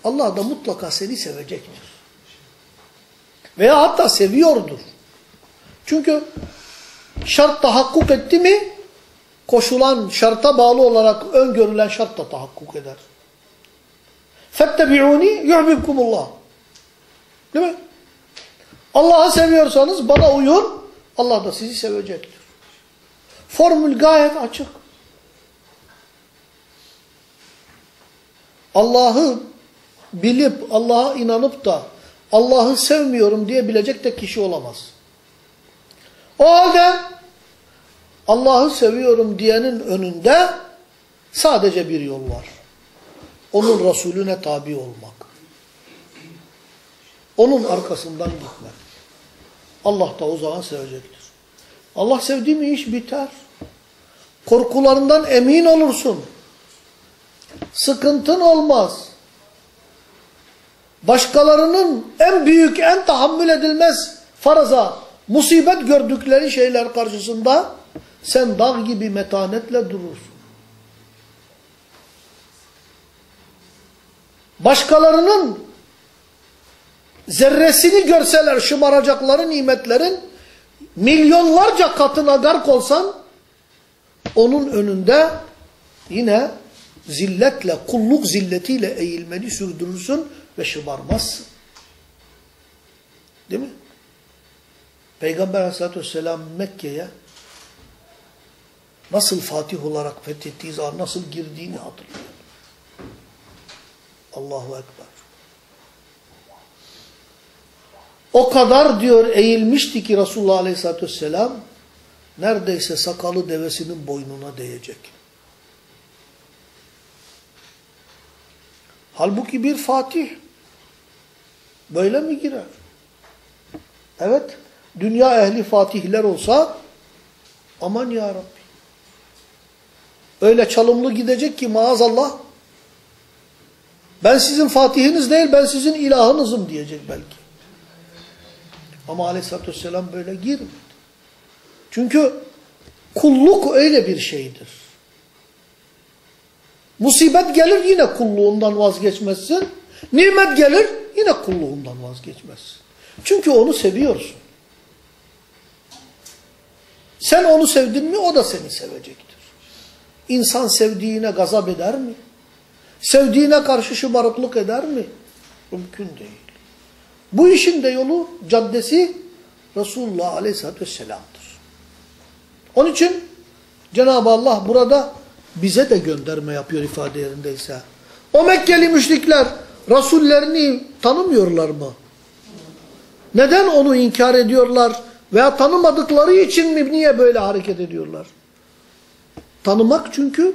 Allah da mutlaka seni sevecektir. Veya hatta seviyordur. Çünkü şart tahakkuk etti mi koşulan şarta bağlı olarak öngörülen şart da tahakkuk eder. فَاتَّبِعُونِ يُحْبِبْكُمُ اللّٰهِ Değil mi? Allah'ı seviyorsanız bana uyun, Allah da sizi sevecektir. Formül gayet açık. Allah'ı bilip, Allah'a inanıp da Allah'ı sevmiyorum diyebilecek tek kişi olamaz. O halde Allah'ı seviyorum diyenin önünde sadece bir yol var. onun Resulüne tabi olmak. Onun arkasından gitmek. Allah da o zaman sevecektir. Allah sevdi mi iş biter. Korkularından emin olursun. Sıkıntın olmaz. Başkalarının en büyük, en tahammül edilmez faraza, musibet gördükleri şeyler karşısında sen dağ gibi metanetle durursun. Başkalarının zerresini görseler şımaracakları nimetlerin milyonlarca katına gark olsan onun önünde yine zilletle, kulluk zilletiyle eğilmeni sürdürürsün ve şımarmazsın. Değil mi? Peygamber aleyhissalatü vesselam Mekke'ye nasıl Fatih olarak fethettiği zaman nasıl girdiğini hatırlıyor. Allahu Ekber. O kadar diyor eğilmişti ki Resulullah Aleyhisselatü Vesselam neredeyse sakalı devesinin boynuna değecek. Halbuki bir Fatih böyle mi girer? Evet, dünya ehli Fatihler olsa aman ya Rabbi. Öyle çalımlı gidecek ki maazallah ben sizin Fatihiniz değil ben sizin ilahınızım diyecek belki. Ama aleyhissalatü vesselam böyle girmedi. Çünkü kulluk öyle bir şeydir. Musibet gelir yine kulluğundan vazgeçmezsin. Nimet gelir yine kulluğundan vazgeçmezsin. Çünkü onu seviyorsun. Sen onu sevdin mi o da seni sevecektir. İnsan sevdiğine gazap eder mi? Sevdiğine karşı şımarıklık eder mi? Mümkün değil. Bu işin de yolu, caddesi Resulullah Aleyhisselatü Vesselam'dır. Onun için Cenab-ı Allah burada bize de gönderme yapıyor ifade yerindeyse. O Mekkeli müşrikler Resullerini tanımıyorlar mı? Neden onu inkar ediyorlar? Veya tanımadıkları için mi niye böyle hareket ediyorlar? Tanımak çünkü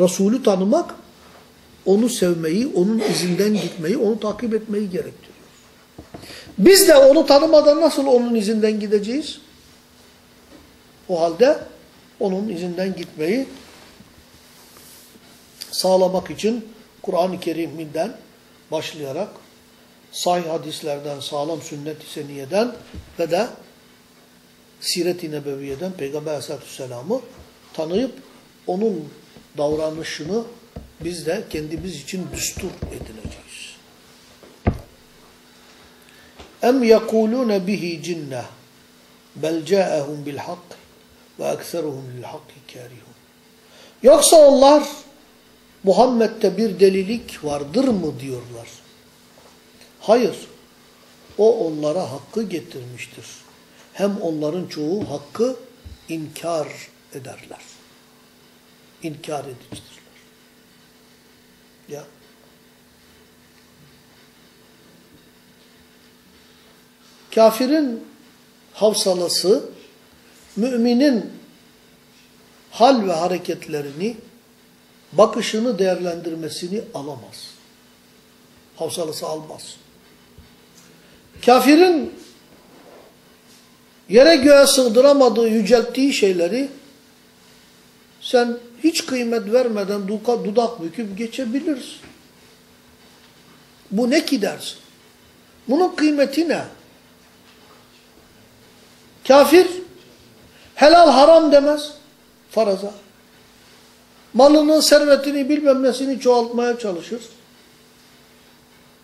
Resulü tanımak onu sevmeyi, onun izinden gitmeyi, onu takip etmeyi gerektiriyor. Biz de onu tanımadan nasıl onun izinden gideceğiz? O halde onun izinden gitmeyi sağlamak için Kur'an-ı Kerim'inden başlayarak sahih hadislerden, sağlam sünnet-i seniyeden ve de siret-i nebeviyeden Peygamber aleyhissalatü tanıyıp onun davranışını biz de kendimiz için düstur edineceğiz. Em yekulune bihi cinne bel ca'ehum bil ve ekseruhum lil hakki karihun. Yoksa onlar Muhammed'de bir delilik vardır mı diyorlar. Hayır. O onlara hakkı getirmiştir. Hem onların çoğu hakkı inkar ederler. İnkar edicidirler. Ya. Kafirin havsalası müminin hal ve hareketlerini bakışını değerlendirmesini alamaz. Havsalası almaz. Kafirin yere göğe sığdıramadığı, yücelttiği şeyleri sen hiç kıymet vermeden dudak, dudak büküp geçebilirsin. Bu ne ki dersin? Bunun kıymeti ne? Kafir helal haram demez faraza. Malını, servetini bilmem nesini çoğaltmaya çalışır.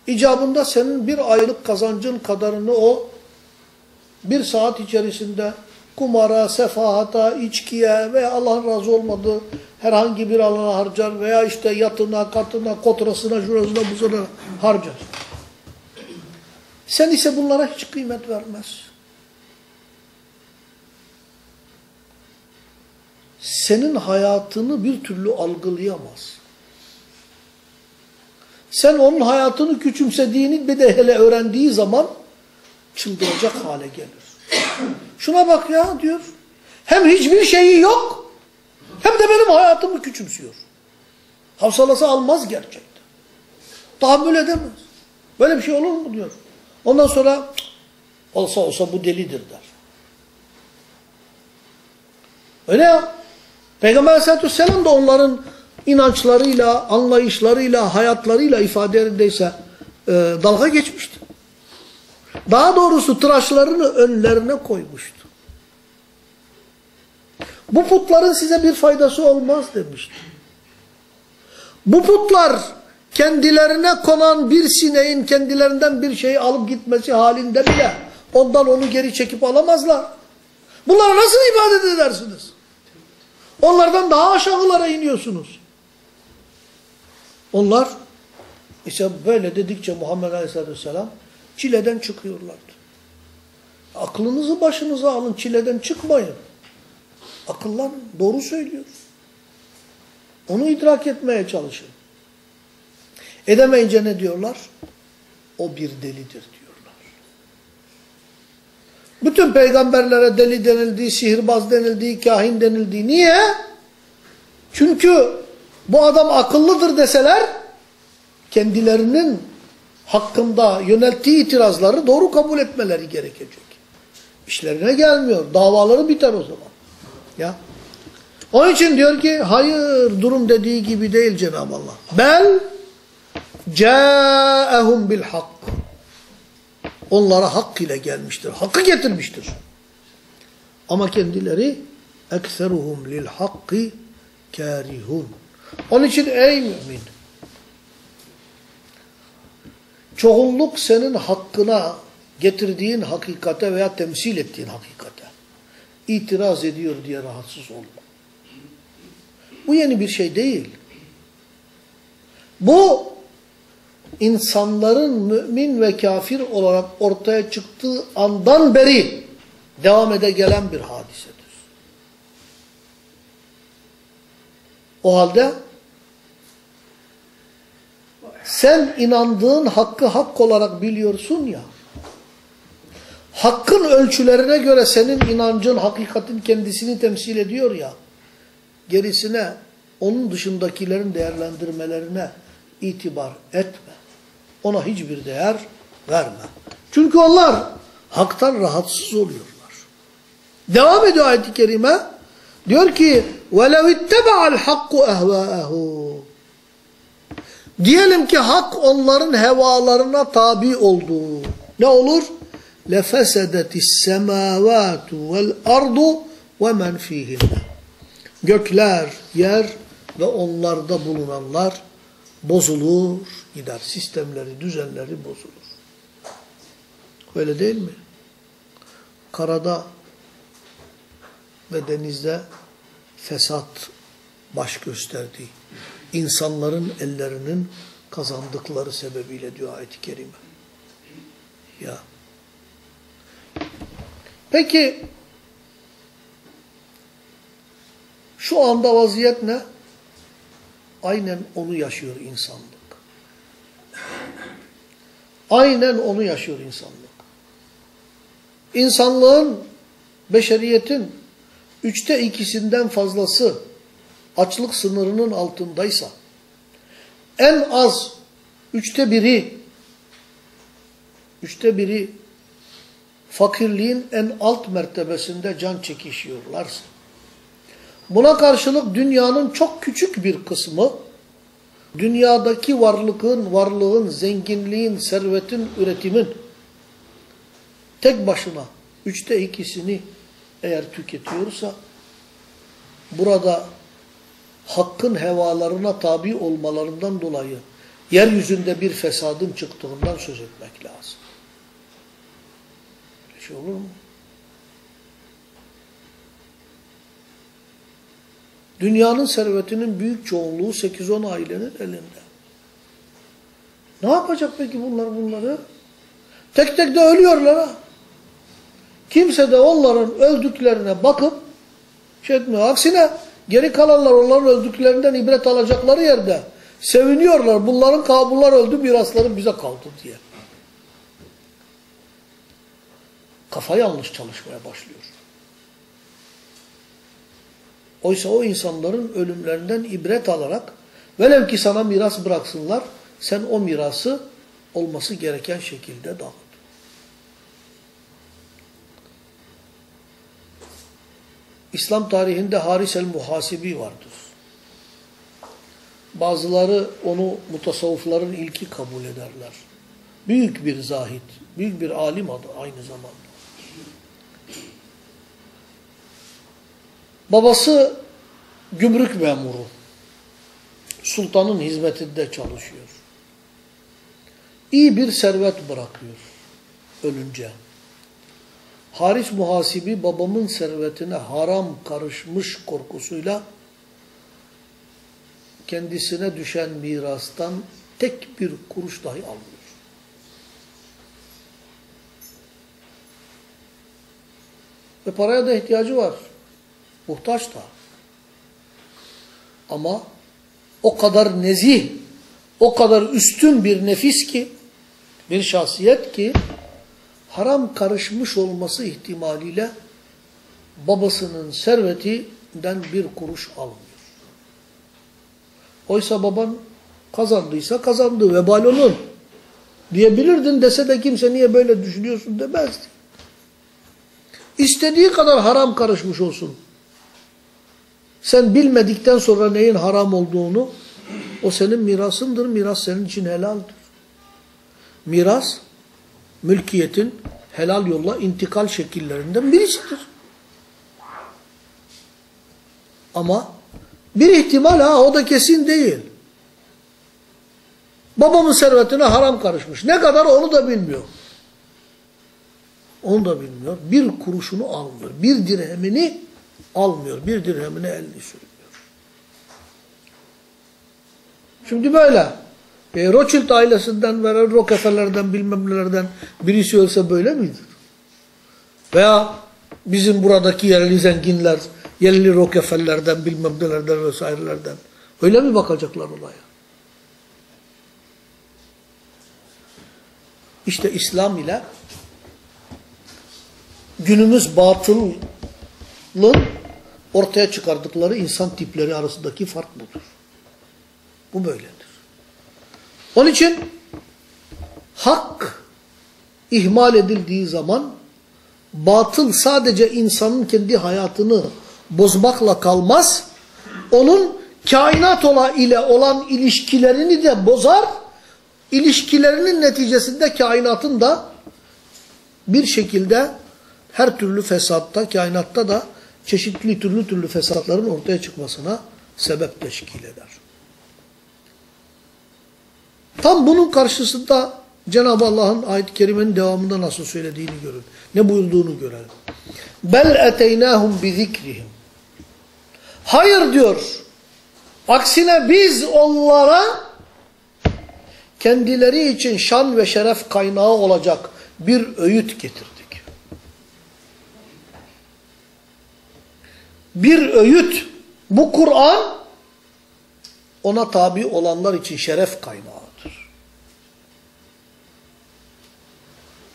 İcabında senin bir aylık kazancın kadarını o bir saat içerisinde kumara, sefahata, içkiye veya Allah'ın razı olmadığı herhangi bir alana harcar veya işte yatına, katına, kotrasına, şurasına, buzuna harcar. Sen ise bunlara hiç kıymet vermez. Senin hayatını bir türlü algılayamaz. Sen onun hayatını küçümsediğini bir de hele öğrendiği zaman çıldıracak hale gelir. Şuna bak ya diyor. Hem hiçbir şeyi yok hem de benim hayatımı küçümsüyor. Hafsalası almaz gerçekten. Tahammül edemez. Böyle bir şey olur mu diyor. Ondan sonra olsa olsa bu delidir der. Öyle ya. Peygamber aleyhissalatü da onların inançlarıyla, anlayışlarıyla, hayatlarıyla ifadesindeyse e, dalga geçmişti. Daha doğrusu tıraşlarını önlerine koymuştu. Bu putların size bir faydası olmaz demişti. Bu putlar kendilerine konan bir sineğin kendilerinden bir şeyi alıp gitmesi halinde bile ondan onu geri çekip alamazlar. Bunlara nasıl ibadet edersiniz? Onlardan daha aşağılara iniyorsunuz. Onlar işte böyle dedikçe Muhammed Aleyhisselatü Vesselam çileden çıkıyorlardı. Aklınızı başınıza alın, çileden çıkmayın. Akıllan doğru söylüyor. Onu idrak etmeye çalışın. Edemeyince ne diyorlar? O bir delidir diyorlar. Bütün peygamberlere deli denildi, sihirbaz denildi, kahin denildi. Niye? Çünkü bu adam akıllıdır deseler kendilerinin hakkında yönelttiği itirazları doğru kabul etmeleri gerekecek. İşlerine gelmiyor. Davaları biter o zaman. Ya. Onun için diyor ki hayır durum dediği gibi değil Cenab-ı Allah. Bel ca'ehum bil hak. Onlara hak ile gelmiştir. Hakkı getirmiştir. Ama kendileri ekseruhum lil hakkı karihun. Onun için ey mümin çoğunluk senin hakkına getirdiğin hakikate veya temsil ettiğin hakikate itiraz ediyor diye rahatsız olma. Bu yeni bir şey değil. Bu insanların mümin ve kafir olarak ortaya çıktığı andan beri devam ede gelen bir hadisedir. O halde sen inandığın hakkı hak olarak biliyorsun ya, hakkın ölçülerine göre senin inancın hakikatin kendisini temsil ediyor ya, gerisine, onun dışındakilerin değerlendirmelerine itibar etme Ona hiçbir değer verme. Çünkü onlar haktan rahatsız oluyorlar. Devam ediyor ayet-i kerime. Diyor ki وَلَوْ اتَّبَعَ الْحَقُّ اَهْوَاءَهُ Diyelim ki hak onların hevalarına tabi oldu. Ne olur? لَفَسَدَتِ السَّمَاوَاتُ وَالْأَرْضُ وَمَنْ فِيهِنَّ Gökler, yer ve onlarda bulunanlar bozulur, gider. Sistemleri, düzenleri bozulur. Öyle değil mi? Karada ve denizde fesat baş gösterdi. İnsanların ellerinin kazandıkları sebebiyle diyor ayet-i kerime. Ya. Peki şu anda vaziyet ne? Aynen onu yaşıyor insanlık. Aynen onu yaşıyor insanlık. İnsanlığın, beşeriyetin üçte ikisinden fazlası açlık sınırının altındaysa, en az üçte biri, üçte biri fakirliğin en alt mertebesinde can çekişiyorlarsa, buna karşılık dünyanın çok küçük bir kısmı, dünyadaki varlığın, varlığın, zenginliğin, servetin, üretimin tek başına üçte ikisini eğer tüketiyorsa, burada hakkın hevalarına tabi olmalarından dolayı yeryüzünde bir fesadın çıktığından söz etmek lazım. Öyle şey olur mu? Dünyanın servetinin büyük çoğunluğu 8-10 ailenin elinde. Ne yapacak peki bunlar bunları? Tek tek de ölüyorlar ha. Kimse de onların öldüklerine bakıp şey etmiyor. Aksine geri kalanlar onların öldüklerinden ibret alacakları yerde seviniyorlar. Bunların bunlar öldü mirasları bize kaldı diye. Kafa yanlış çalışmaya başlıyor. Oysa o insanların ölümlerinden ibret alarak Velev ki sana miras bıraksınlar, sen o mirası olması gereken şekilde dağıt. İslam tarihinde Haris el-Muhasibi vardır. Bazıları onu mutasavvıfların ilki kabul ederler. Büyük bir zahit, büyük bir alim adı aynı zamanda. Babası gümrük memuru. Sultanın hizmetinde çalışıyor. İyi bir servet bırakıyor ölünce. Haris muhasibi babamın servetine haram karışmış korkusuyla kendisine düşen mirastan tek bir kuruş dahi almıyor. Ve paraya da ihtiyacı var. Muhtaç da. Ama o kadar nezih, o kadar üstün bir nefis ki, bir şahsiyet ki, haram karışmış olması ihtimaliyle babasının servetinden bir kuruş almıyor. Oysa baban kazandıysa kazandı, vebal onun. Diyebilirdin dese de kimse niye böyle düşünüyorsun demezdi. İstediği kadar haram karışmış olsun. Sen bilmedikten sonra neyin haram olduğunu, o senin mirasındır, miras senin için helaldir. Miras, mülkiyetin helal yolla intikal şekillerinden birisidir. Ama bir ihtimal ha o da kesin değil. Babamın servetine haram karışmış. Ne kadar onu da bilmiyor. Onu da bilmiyor. Bir kuruşunu almıyor. Bir dirhemini almıyor. Bir dirhemini elini sürmüyor. Şimdi böyle. E, Rothschild ailesinden ve Rockefeller'den bilmem nelerden birisi ölse böyle midir? Veya bizim buradaki yerli zenginler, yerli Rockefeller'den bilmem nelerden vesairelerden öyle mi bakacaklar olaya? İşte İslam ile günümüz batılın ortaya çıkardıkları insan tipleri arasındaki fark budur. Bu böyledir. Onun için hak ihmal edildiği zaman batıl sadece insanın kendi hayatını bozmakla kalmaz. Onun kainat ile olan ilişkilerini de bozar. İlişkilerinin neticesinde kainatın da bir şekilde her türlü fesatta, kainatta da çeşitli türlü türlü fesatların ortaya çıkmasına sebep teşkil eder. Tam bunun karşısında Cenab-ı Allah'ın ayet-i kerimenin devamında nasıl söylediğini görün. Ne buyurduğunu görelim. Bel eteynâhum bizikrihim. Hayır diyor. Aksine biz onlara kendileri için şan ve şeref kaynağı olacak bir öğüt getirdik. bir öğüt bu Kur'an ona tabi olanlar için şeref kaynağıdır.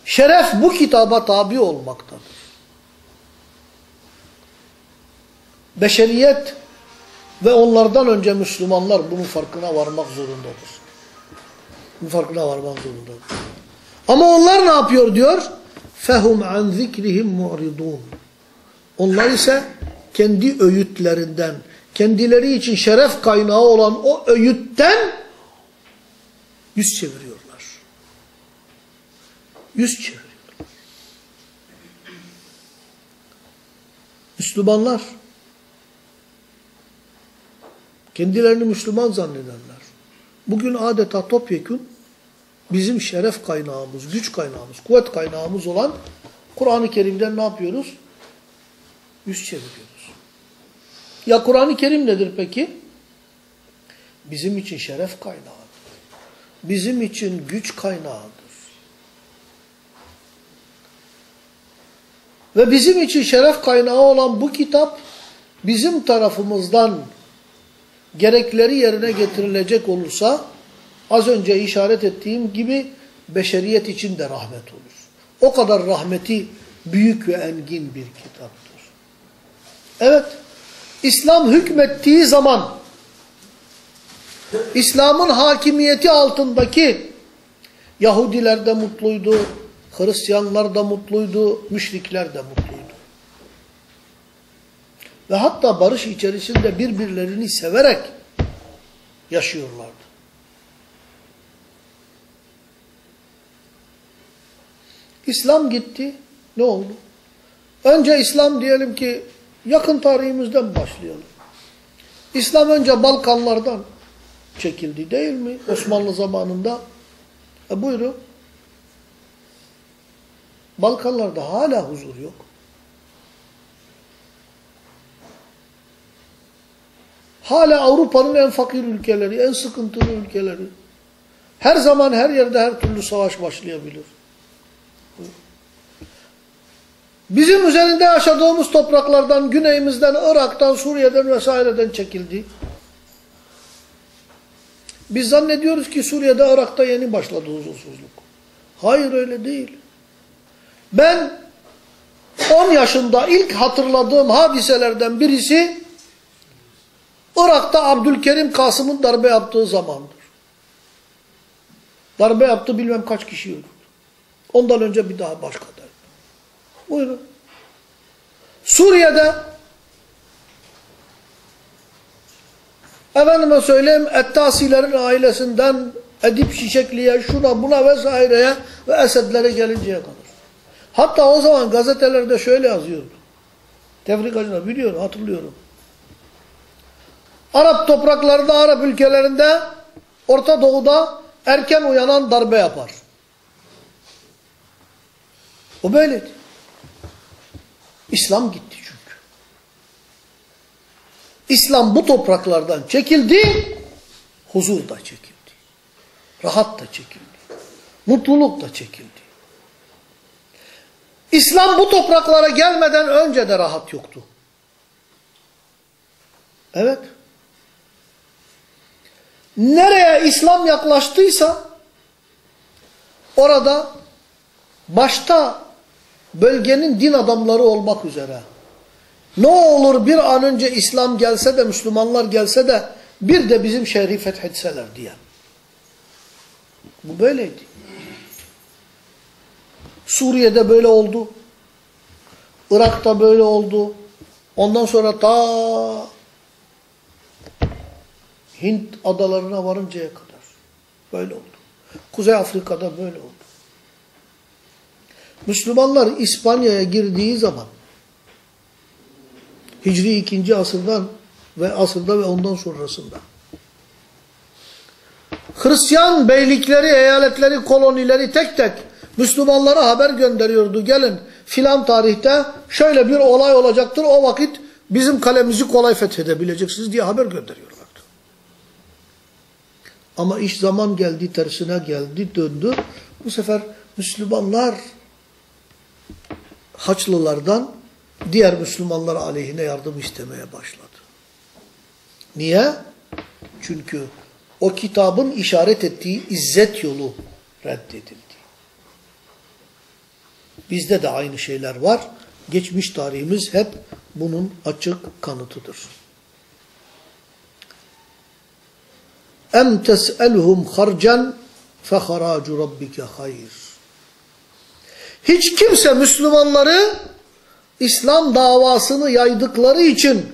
Şeref bu kitaba tabi olmaktadır. Beşeriyet ve onlardan önce Müslümanlar bunun farkına varmak zorundadır. Bunun farkına varmak zorundadır. Ama onlar ne yapıyor diyor? Fehum an zikrihim mu'ridun. Onlar ise kendi öğütlerinden, kendileri için şeref kaynağı olan o öğütten yüz çeviriyorlar. Yüz çeviriyorlar. Müslümanlar, kendilerini Müslüman zannedenler, bugün adeta topyekun bizim şeref kaynağımız, güç kaynağımız, kuvvet kaynağımız olan Kur'an-ı Kerim'den ne yapıyoruz? Yüz çeviriyoruz. Ya Kur'an-ı Kerim nedir peki? Bizim için şeref kaynağıdır. Bizim için güç kaynağıdır. Ve bizim için şeref kaynağı olan bu kitap bizim tarafımızdan gerekleri yerine getirilecek olursa az önce işaret ettiğim gibi beşeriyet için de rahmet olur. O kadar rahmeti büyük ve engin bir kitaptır. Evet, İslam hükmettiği zaman İslam'ın hakimiyeti altındaki Yahudiler de mutluydu, Hristiyanlar da mutluydu, müşrikler de mutluydu. Ve hatta barış içerisinde birbirlerini severek yaşıyorlardı. İslam gitti. Ne oldu? Önce İslam diyelim ki yakın tarihimizden başlayalım. İslam önce Balkanlardan çekildi değil mi? Osmanlı zamanında. E buyurun. Balkanlarda hala huzur yok. Hala Avrupa'nın en fakir ülkeleri, en sıkıntılı ülkeleri. Her zaman her yerde her türlü savaş başlayabilir. Bizim üzerinde yaşadığımız topraklardan, güneyimizden, Irak'tan, Suriye'den vesaireden çekildi. Biz zannediyoruz ki Suriye'de, Irak'ta yeni başladı huzursuzluk. Hayır öyle değil. Ben 10 yaşında ilk hatırladığım hadiselerden birisi Irak'ta Abdülkerim Kasım'ın darbe yaptığı zamandır. Darbe yaptı bilmem kaç kişi öldü. Ondan önce bir daha başka darbe. Buyurun. Suriye'de efendime söyleyeyim Ettasilerin ailesinden Edip Şişekli'ye, şuna buna vesaireye ve Esedlere gelinceye kadar. Hatta o zaman gazetelerde şöyle yazıyordu. Tefrikacılar biliyorum, hatırlıyorum. Arap topraklarında, Arap ülkelerinde, Orta Doğu'da erken uyanan darbe yapar. O böyleydi. İslam gitti çünkü. İslam bu topraklardan çekildi, huzur da çekildi. Rahat da çekildi. Mutluluk da çekildi. İslam bu topraklara gelmeden önce de rahat yoktu. Evet. Nereye İslam yaklaştıysa orada başta bölgenin din adamları olmak üzere ne olur bir an önce İslam gelse de Müslümanlar gelse de bir de bizim şehri fethetseler diye. Bu böyleydi. Suriye'de böyle oldu. Irak'ta böyle oldu. Ondan sonra ta Hint adalarına varıncaya kadar böyle oldu. Kuzey Afrika'da böyle oldu. Müslümanlar İspanya'ya girdiği zaman Hicri 2. asırdan ve asırda ve ondan sonrasında Hristiyan beylikleri, eyaletleri, kolonileri tek tek Müslümanlara haber gönderiyordu. Gelin filan tarihte şöyle bir olay olacaktır. O vakit bizim kalemizi kolay fethedebileceksiniz diye haber gönderiyorlardı. Ama iş zaman geldi, tersine geldi, döndü. Bu sefer Müslümanlar Haçlılardan diğer Müslümanlar aleyhine yardım istemeye başladı. Niye? Çünkü o kitabın işaret ettiği izzet yolu reddedildi. Bizde de aynı şeyler var. Geçmiş tarihimiz hep bunun açık kanıtıdır. Em tes'elhum harcen feharacu rabbike hayr. Hiç kimse Müslümanları İslam davasını yaydıkları için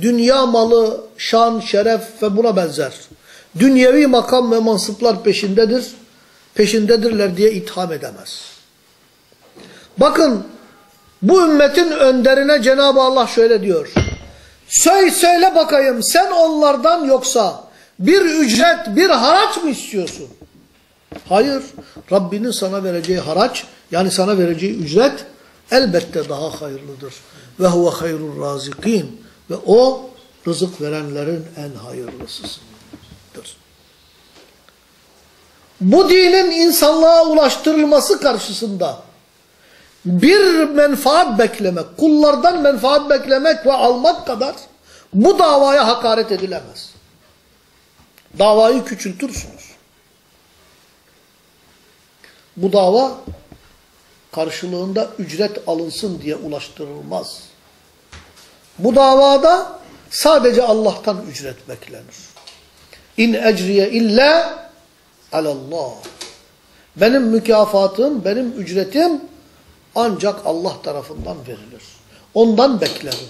dünya malı, şan, şeref ve buna benzer dünyevi makam ve mansıplar peşindedir, peşindedirler diye itham edemez. Bakın bu ümmetin önderine Cenab-ı Allah şöyle diyor. Söyle, söyle bakayım sen onlardan yoksa bir ücret, bir haraç mı istiyorsun? Hayır. Rabbinin sana vereceği haraç yani sana vereceği ücret elbette daha hayırlıdır. Ve huve hayrul razikin. Ve o rızık verenlerin en hayırlısıdır. Bu dinin insanlığa ulaştırılması karşısında bir menfaat beklemek, kullardan menfaat beklemek ve almak kadar bu davaya hakaret edilemez. Davayı küçültürsünüz. Bu dava karşılığında ücret alınsın diye ulaştırılmaz. Bu davada sadece Allah'tan ücret beklenir. İn ecriye illa alallah. Benim mükafatım, benim ücretim ancak Allah tarafından verilir. Ondan beklerim.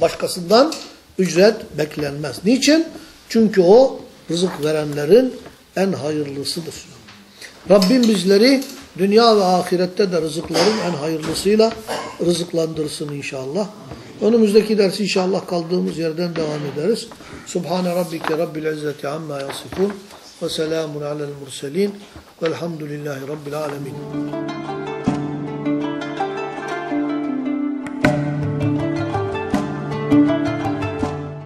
Başkasından ücret beklenmez. Niçin? Çünkü o rızık verenlerin en hayırlısıdır. Rabbim bizleri dünya ve ahirette de rızıkların en hayırlısıyla rızıklandırsın inşallah. Önümüzdeki dersi inşallah kaldığımız yerden devam ederiz. Subhane rabbike rabbil izzeti amma yasifun ve selamun alel murselin velhamdülillahi rabbil alemin.